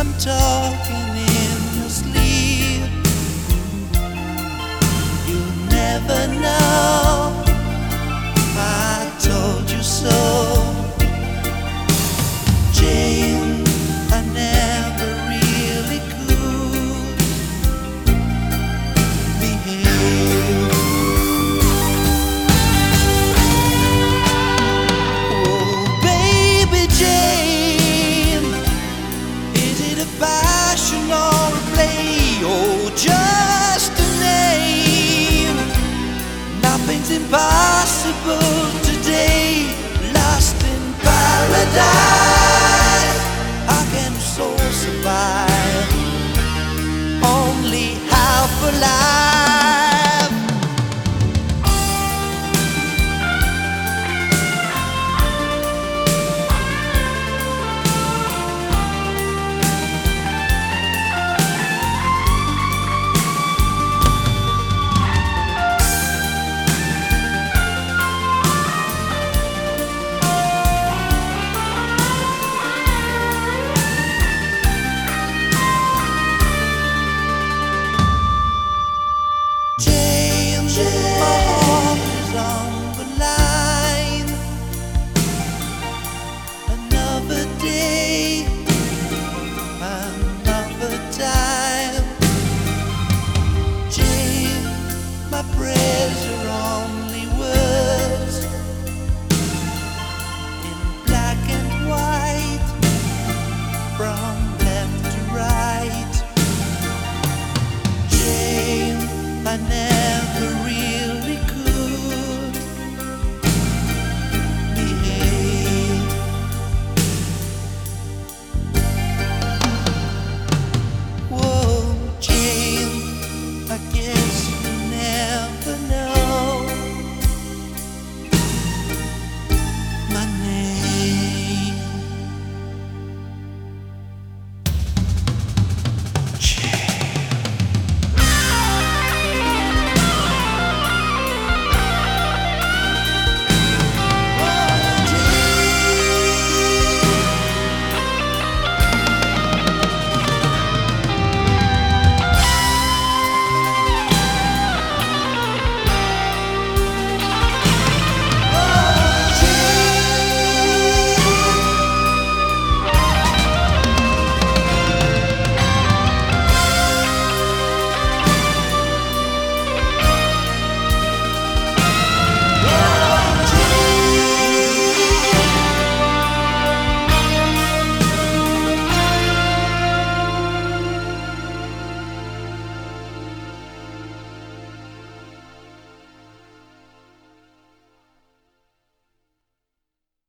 I'm talking half